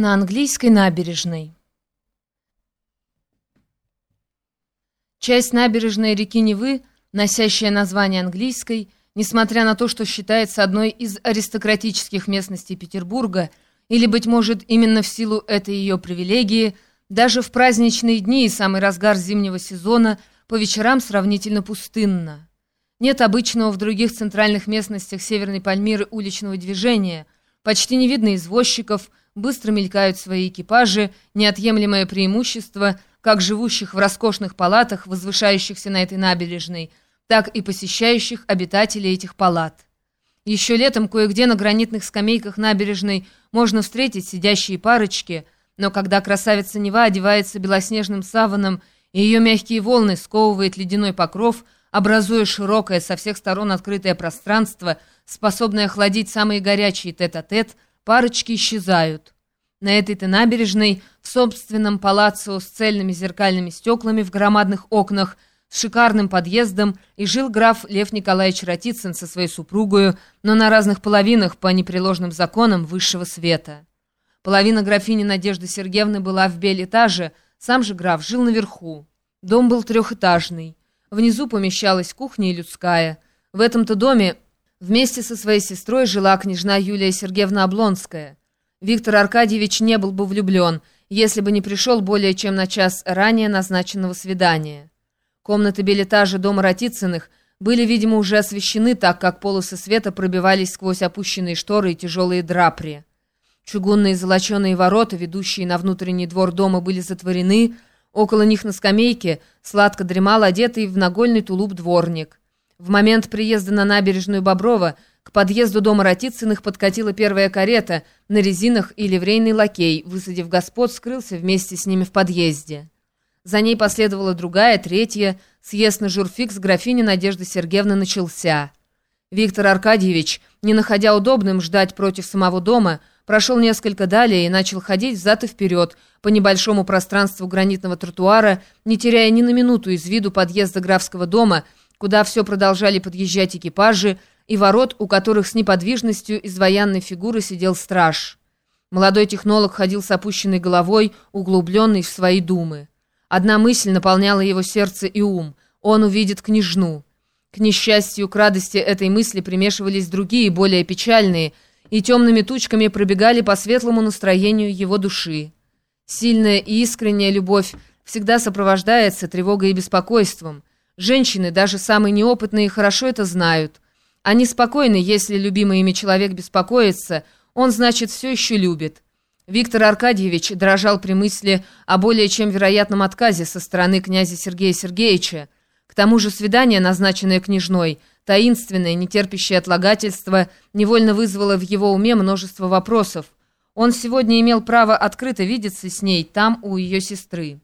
на английской набережной. Часть набережной реки Невы, носящая название английской, несмотря на то, что считается одной из аристократических местностей Петербурга, или, быть может, именно в силу этой ее привилегии, даже в праздничные дни и самый разгар зимнего сезона по вечерам сравнительно пустынна. Нет обычного в других центральных местностях Северной Пальмиры уличного движения, почти не видно извозчиков, быстро мелькают свои экипажи, неотъемлемое преимущество как живущих в роскошных палатах, возвышающихся на этой набережной, так и посещающих обитателей этих палат. Еще летом кое-где на гранитных скамейках набережной можно встретить сидящие парочки, но когда красавица Нева одевается белоснежным саваном и ее мягкие волны сковывает ледяной покров, образуя широкое со всех сторон открытое пространство, способное охладить самые горячие тет-а-тет, -тет, парочки исчезают. На этой-то набережной, в собственном палаццо с цельными зеркальными стеклами в громадных окнах, с шикарным подъездом, и жил граф Лев Николаевич Ратицын со своей супругою, но на разных половинах по непреложным законам высшего света. Половина графини Надежды Сергеевны была в бель-этаже, сам же граф жил наверху. Дом был трехэтажный. Внизу помещалась кухня и людская. В этом-то доме Вместе со своей сестрой жила княжна Юлия Сергеевна Облонская. Виктор Аркадьевич не был бы влюблен, если бы не пришел более чем на час ранее назначенного свидания. Комнаты билетажа дома Ратицыных были, видимо, уже освещены, так как полосы света пробивались сквозь опущенные шторы и тяжелые драпри. Чугунные золоченые ворота, ведущие на внутренний двор дома, были затворены, около них на скамейке сладко дремал одетый в нагольный тулуп дворник. В момент приезда на набережную Боброва к подъезду дома Ратицыных подкатила первая карета на резинах и ливрейный лакей, высадив господ, скрылся вместе с ними в подъезде. За ней последовала другая, третья. Съезд на журфик с графиней Надежды Сергеевны начался. Виктор Аркадьевич, не находя удобным ждать против самого дома, прошел несколько далее и начал ходить взад и вперед по небольшому пространству гранитного тротуара, не теряя ни на минуту из виду подъезда графского дома, куда все продолжали подъезжать экипажи, и ворот, у которых с неподвижностью из военной фигуры сидел страж. Молодой технолог ходил с опущенной головой, углубленный в свои думы. Одна мысль наполняла его сердце и ум. Он увидит княжну. К несчастью, к радости этой мысли примешивались другие, более печальные, и темными тучками пробегали по светлому настроению его души. Сильная и искренняя любовь всегда сопровождается тревогой и беспокойством. Женщины, даже самые неопытные, хорошо это знают. Они спокойны, если любимый ими человек беспокоится, он, значит, все еще любит. Виктор Аркадьевич дрожал при мысли о более чем вероятном отказе со стороны князя Сергея Сергеевича. К тому же свидание, назначенное княжной, таинственное, нетерпящее отлагательства, невольно вызвало в его уме множество вопросов. Он сегодня имел право открыто видеться с ней там, у ее сестры.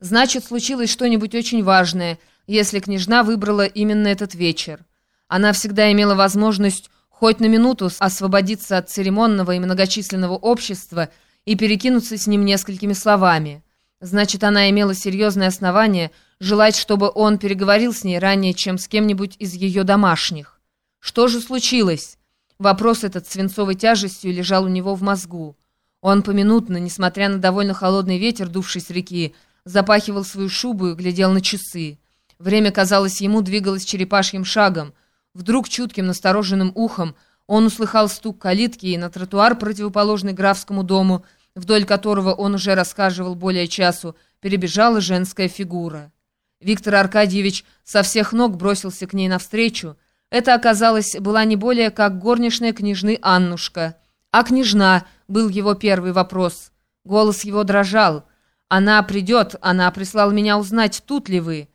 Значит, случилось что-нибудь очень важное, если княжна выбрала именно этот вечер. Она всегда имела возможность хоть на минуту освободиться от церемонного и многочисленного общества и перекинуться с ним несколькими словами. Значит, она имела серьезное основание желать, чтобы он переговорил с ней ранее, чем с кем-нибудь из ее домашних. Что же случилось? Вопрос этот свинцовой тяжестью лежал у него в мозгу. Он поминутно, несмотря на довольно холодный ветер, дувший с реки, запахивал свою шубу и глядел на часы. Время, казалось, ему двигалось черепашьим шагом. Вдруг чутким настороженным ухом он услыхал стук калитки, и на тротуар, противоположный графскому дому, вдоль которого он уже рассказывал более часу, перебежала женская фигура. Виктор Аркадьевич со всех ног бросился к ней навстречу. Это, оказалось, была не более как горничная княжны Аннушка. «А княжна?» — был его первый вопрос. Голос его дрожал — «Она придет, она прислала меня узнать, тут ли вы».